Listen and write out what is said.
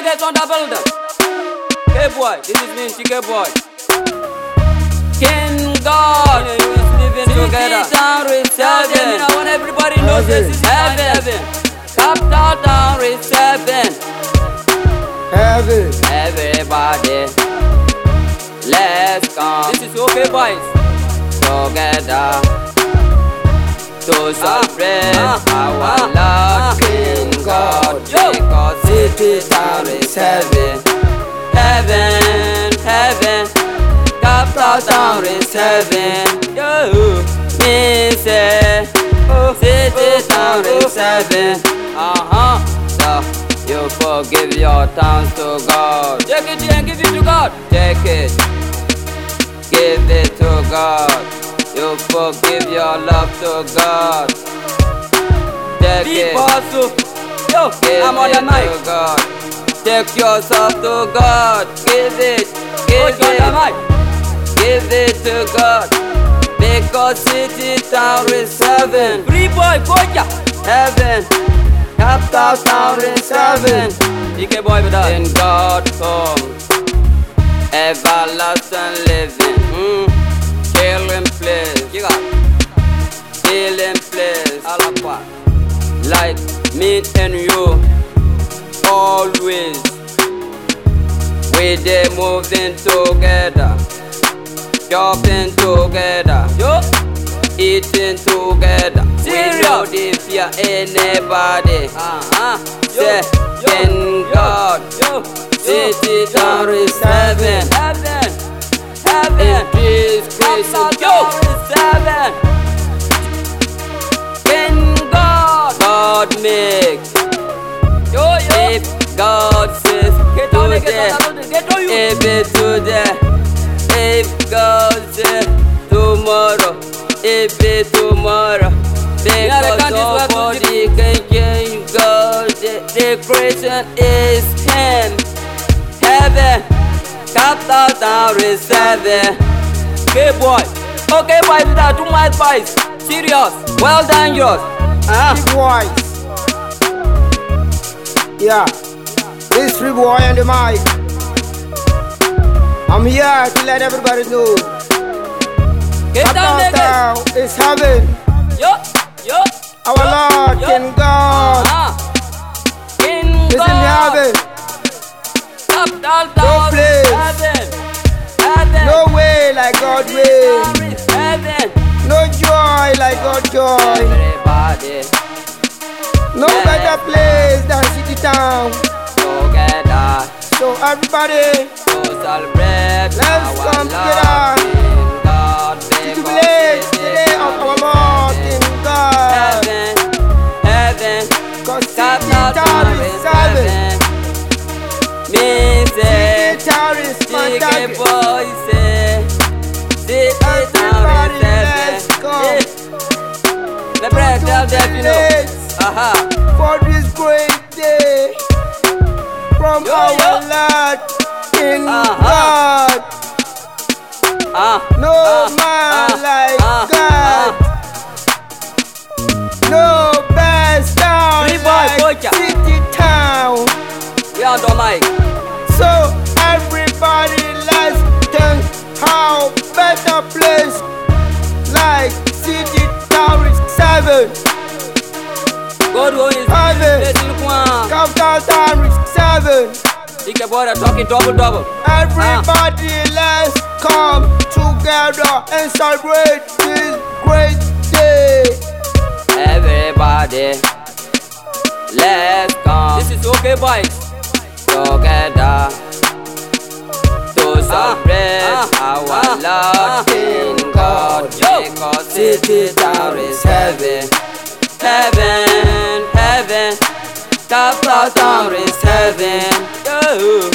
Vegas on the building. K-boy, this is me, K-boy. King God, you is living together. Town reserving. I want everybody knows this is heaven. Capital town reserving. Heaven. Everybody, let's come. This is okay, boys. Together to ah, celebrate ah, our ah, Lord King God. City town is heaven, heaven, heaven. Capital town is heaven. Yo, me say, city town is heaven. Uh huh. So. You forgive your towns to God. Take it and give it to God. Take it. Give it to God. You forgive your love to God. Take it. Yo, give I'm on the mic. To God. Take yourself to God. Give it. Give it. Give it to God. Because city town is heaven. Free boy, Koja. Heaven. Capital town is heaven. DK boy with us. In God come. Everlasting living. Mm. Chilling place. You got. Healing place. Like me and you. Always. We they moving together. Shopping together. Yo eating together. Serious. We know they fear anybody. Uh-huh. Say, in God, yo, city town is heaven. Heaven, heaven. In grace, yo, heaven. God says get on it, get on it, get on you. If it's today, if God says tomorrow. If it tomorrow. Because nobody can change God the, the creation is Him Heaven Capital down is heaven Okay boy. Okay boy without too much advice. Serious. Well done yours. Uh. Big boys Yeah This free boy on the mic I'm here to let everybody know Get down, down is heaven. Yo, yo. Our yo, Lord, yo. King God, uh-huh. King is God. in heaven. Up, down, no place, heaven. Heaven. no way like God way, heaven. no joy like God joy. Everybody. No better place than city town. Together. So everybody, to celebrate let's come together. To bless the day of our Lord in God. Heaven, heaven, cause town is heaven. Me say, city town is fantastic. boy say, Lord in uh-huh. God. Uh, no uh, man uh, like uh, God. No best boy, like Boja. city town. We on the mic. So everybody let's think how better place like city town is seven. God who is Heaven. Capital town is seven. DK Boy, talking double double. Everybody, uh. let's come together and celebrate this great day. Everybody, let's come. This is okay, boys. Together to ah, celebrate uh. our ah, uh. love in God. Yo. Because it is our is heaven, heaven, heaven. God's love is heaven oh,